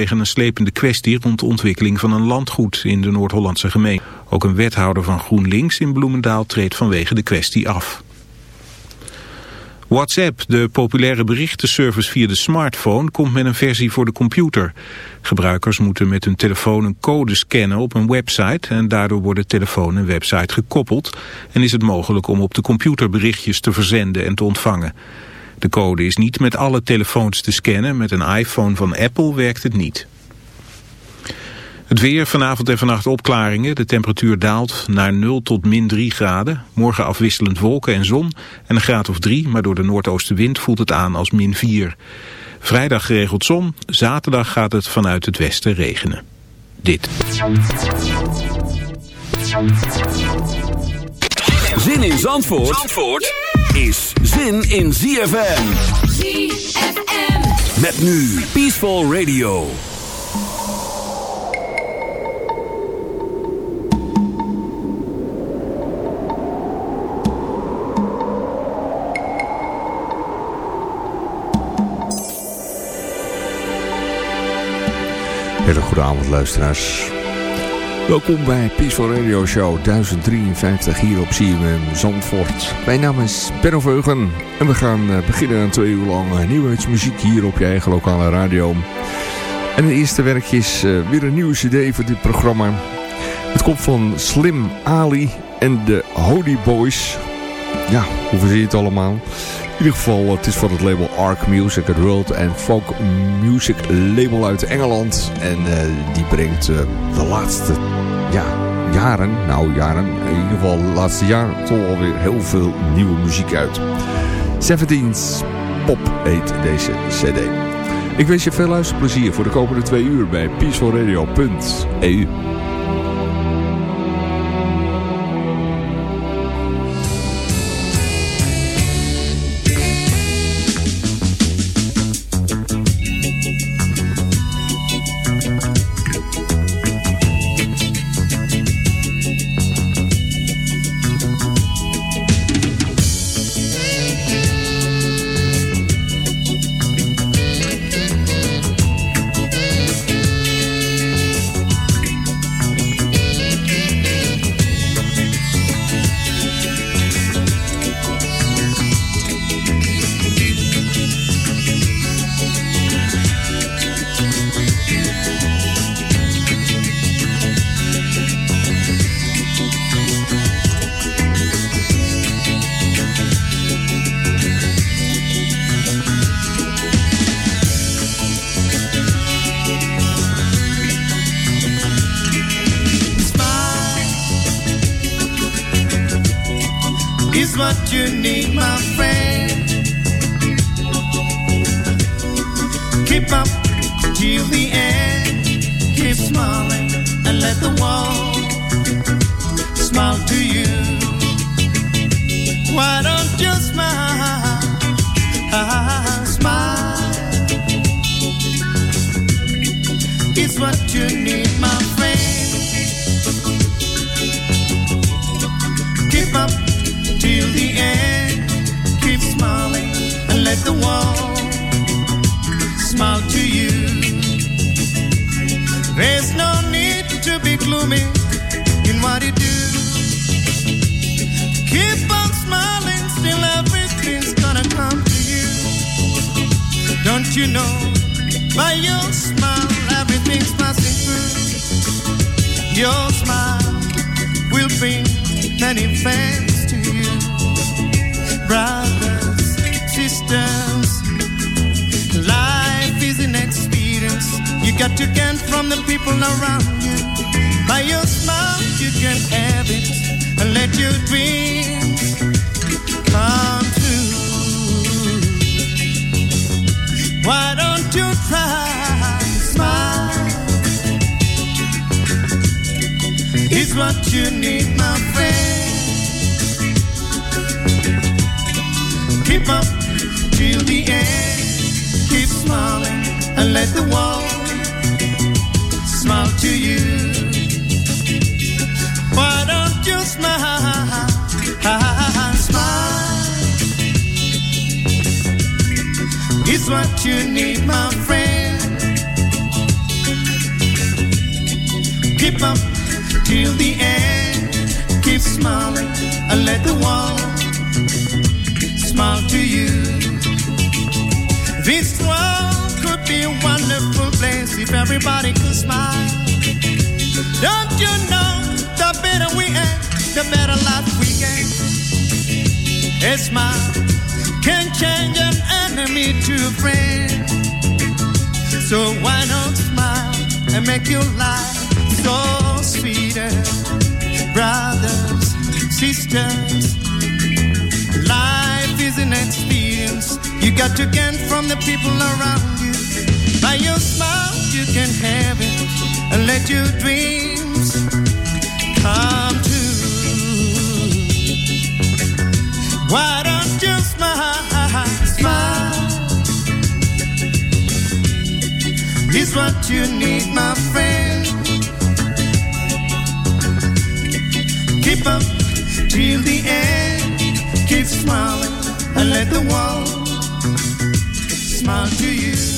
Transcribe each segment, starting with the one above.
tegen een slepende kwestie rond de ontwikkeling van een landgoed in de Noord-Hollandse gemeente. Ook een wethouder van GroenLinks in Bloemendaal treedt vanwege de kwestie af. WhatsApp, de populaire berichtenservice via de smartphone, komt met een versie voor de computer. Gebruikers moeten met hun telefoon een code scannen op een website en daardoor worden telefoon en website gekoppeld en is het mogelijk om op de computer berichtjes te verzenden en te ontvangen. De code is niet met alle telefoons te scannen, met een iPhone van Apple werkt het niet. Het weer, vanavond en vannacht opklaringen. De temperatuur daalt naar 0 tot min 3 graden. Morgen afwisselend wolken en zon en een graad of 3, maar door de noordoostenwind voelt het aan als min 4. Vrijdag geregeld zon, zaterdag gaat het vanuit het westen regenen. Dit. Zin in Zandvoort, Zandvoort is zin in ZFM. ZFM. Met nu Peaceful Radio. Hele goede avond luisteraars. Welkom bij Peaceful Radio Show 1053 hier op CMM Zandvoort. Mijn naam is Benno Veugen en we gaan eh, beginnen aan twee uur lang eh, nieuwheidsmuziek hier op je eigen lokale radio. En het eerste werkje is uh, weer een nieuwe cd voor dit programma. Het komt van Slim Ali en de Holy Boys. Ja, hoe verzin je het allemaal? In ieder geval, het is van het label Arc Music, het World and Folk Music label uit Engeland. En uh, die brengt uh, de laatste ja, jaren, nou jaren, in ieder geval de laatste jaar toch alweer heel veel nieuwe muziek uit. 17's Pop heet deze cd. Ik wens je veel luisterplezier voor de komende twee uur bij peacefulradio.eu. you know by your smile everything's passing through. Your smile will bring many fans to you, brothers, sisters. Life is an experience you got to gain from the people around you. By your smile you can have it and let your dreams come what you need, my friend. Keep up till the end. Keep smiling and let the world smile to you. Why don't you smile? Smile. It's what you need, my friend. Keep up till the end. Keep smiling and let the world smile to you. This world could be a wonderful place if everybody could smile. Don't you know the better we act, the better life we get? A smile can change an enemy to a friend. So why not smile and make your life so sweeter? Brothers, sisters, life is an experience you got to gain from the people around you. By your smile, you can have it and let your dreams come true. Why Is what you need, my friend. Keep up till the end. Keep smiling and let the world smile to you.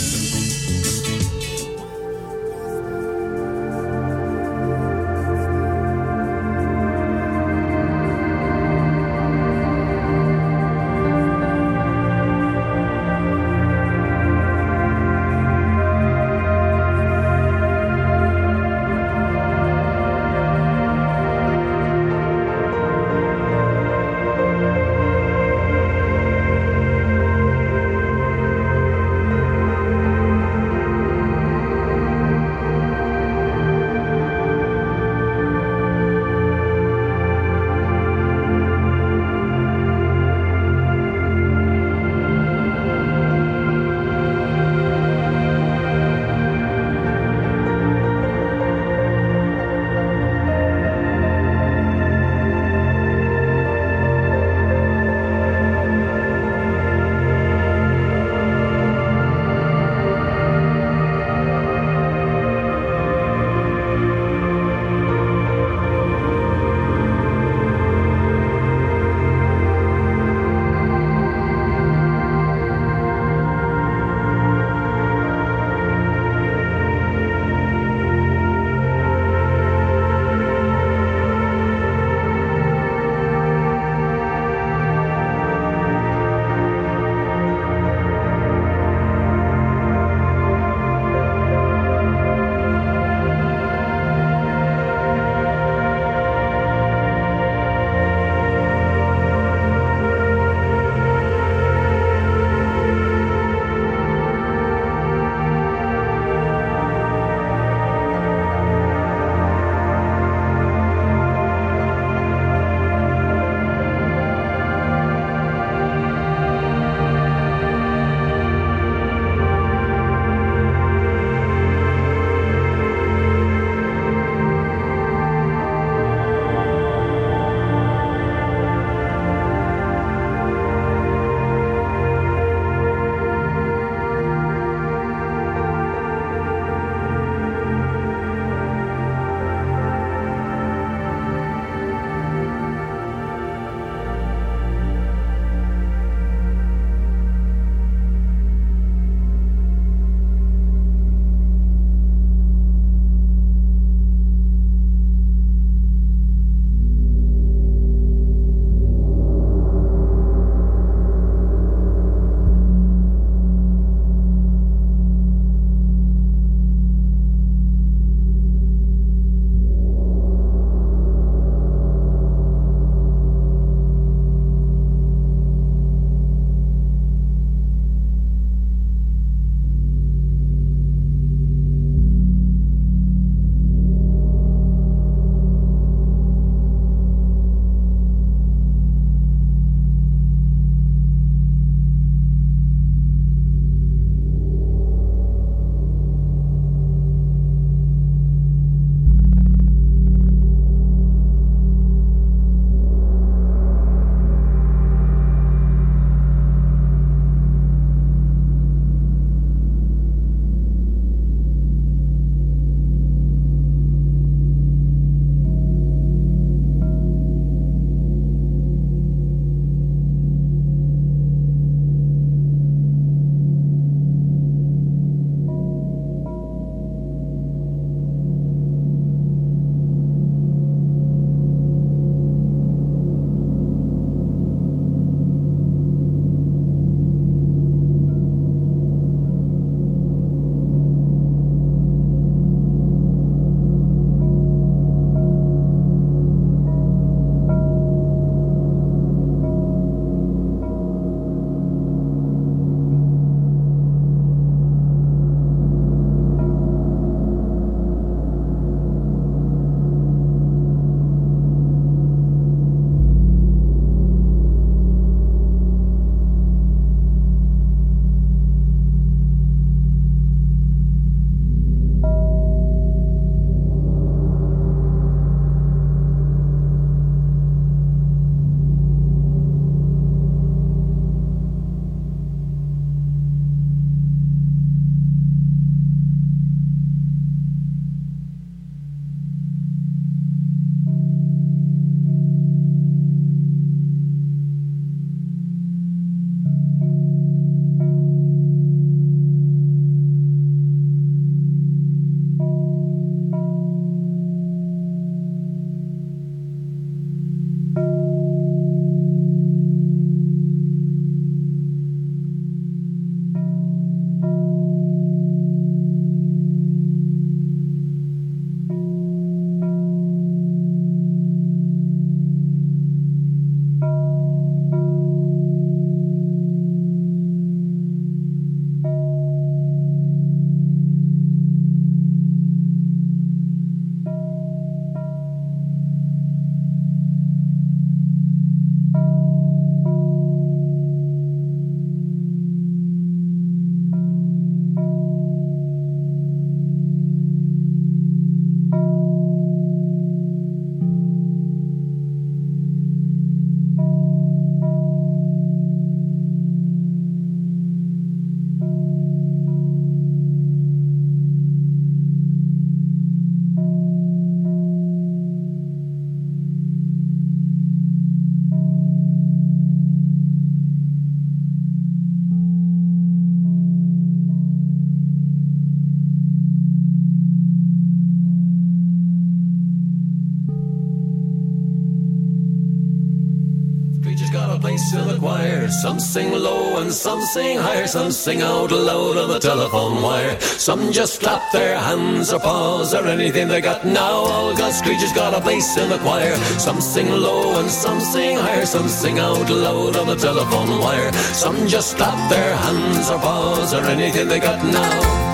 Some sing low and some sing higher. Some sing out loud on the telephone wire. Some just clap their hands or paws or anything they got now. All God's creatures got a place in the choir. Some sing low and some sing higher. Some sing out loud on the telephone wire. Some just clap their hands or paws or anything they got now.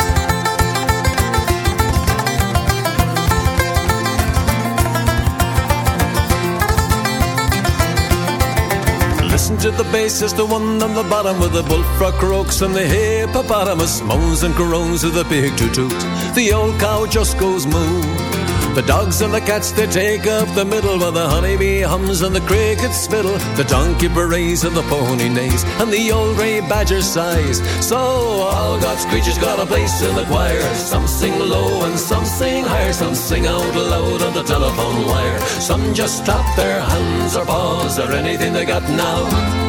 Listen to the bassist, the one on the bottom with the bullfrog croaks and the hippopotamus moans and groans with the big toot toot. The old cow just goes moo. The dogs and the cats, they take up the middle while the honeybee hums and the crickets fiddle. The donkey berets and the pony neighs and the old grey badger sighs. So all God's creatures got a place in the choir. Some sing low and some sing higher. Some sing out loud on the telephone wire. Some just clap their hands or paws or anything they got now.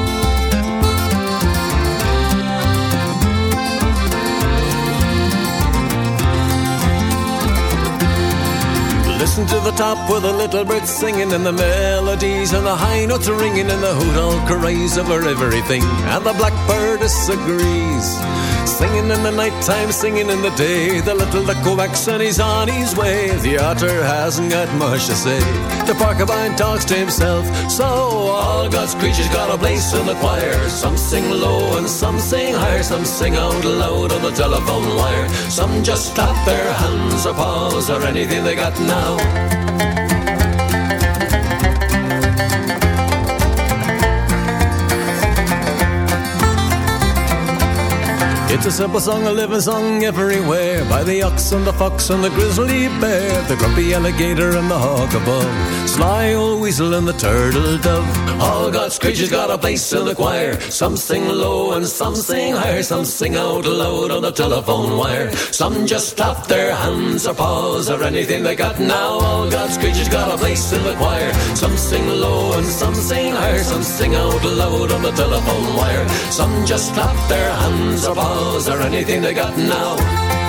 Listen to the top with the little birds singing and the melodies and the high notes ringing and the hoot all cries over everything. And the blackbird disagrees. Singing in the nighttime, singing in the day. The little duck quacks and he's on his way. The otter hasn't got much to say. The porcupine talks to himself. So all God's creatures got a place in the choir. Some sing low and some sing higher. Some sing out loud on the telephone wire. Some just clap their hands or paws or anything they got now. It's a simple song, a living song everywhere. By the ox and the fox and the grizzly bear The grumpy alligator and the hawk above. Sly old weasel and the turtle dove All God's creatures got a place in the choir. Some sing low and some sing higher Some sing out loud on the telephone wire. Some just clap their hands or paws Or anything they got. Now All God's creatures got a place in the choir. Some sing low and some sing higher Some sing out loud on the telephone wire. Some just clap their hands or paws or anything they got now.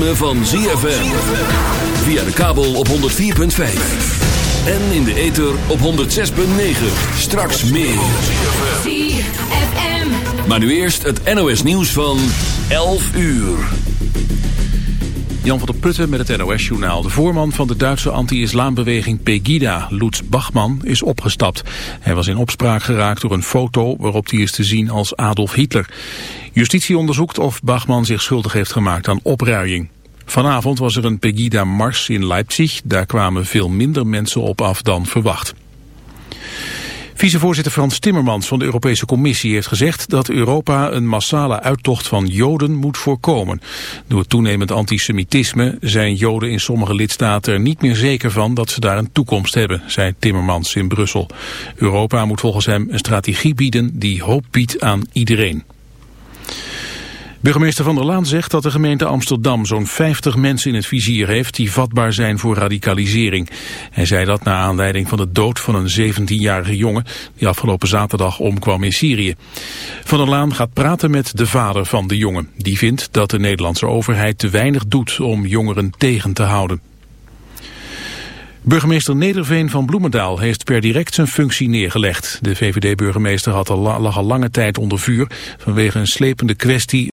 Ritme van ZFM. Via de kabel op 104.5. En in de ether op 106.9. Straks meer. ZFM. Maar nu eerst het NOS nieuws van 11 uur. Jan van der Putten met het NOS-journaal. De voorman van de Duitse anti-islambeweging Pegida, Lutz Bachmann, is opgestapt. Hij was in opspraak geraakt door een foto waarop hij is te zien als Adolf Hitler. Justitie onderzoekt of Bachmann zich schuldig heeft gemaakt aan opruiing. Vanavond was er een Pegida-mars in Leipzig. Daar kwamen veel minder mensen op af dan verwacht. Vicevoorzitter Frans Timmermans van de Europese Commissie heeft gezegd dat Europa een massale uittocht van Joden moet voorkomen. Door toenemend antisemitisme zijn Joden in sommige lidstaten er niet meer zeker van dat ze daar een toekomst hebben, zei Timmermans in Brussel. Europa moet volgens hem een strategie bieden die hoop biedt aan iedereen. Burgemeester Van der Laan zegt dat de gemeente Amsterdam zo'n 50 mensen in het vizier heeft die vatbaar zijn voor radicalisering. Hij zei dat na aanleiding van de dood van een 17-jarige jongen die afgelopen zaterdag omkwam in Syrië. Van der Laan gaat praten met de vader van de jongen. Die vindt dat de Nederlandse overheid te weinig doet om jongeren tegen te houden. Burgemeester Nederveen van Bloemendaal heeft per direct zijn functie neergelegd. De VVD-burgemeester lag al lange tijd onder vuur vanwege een slepende kwestie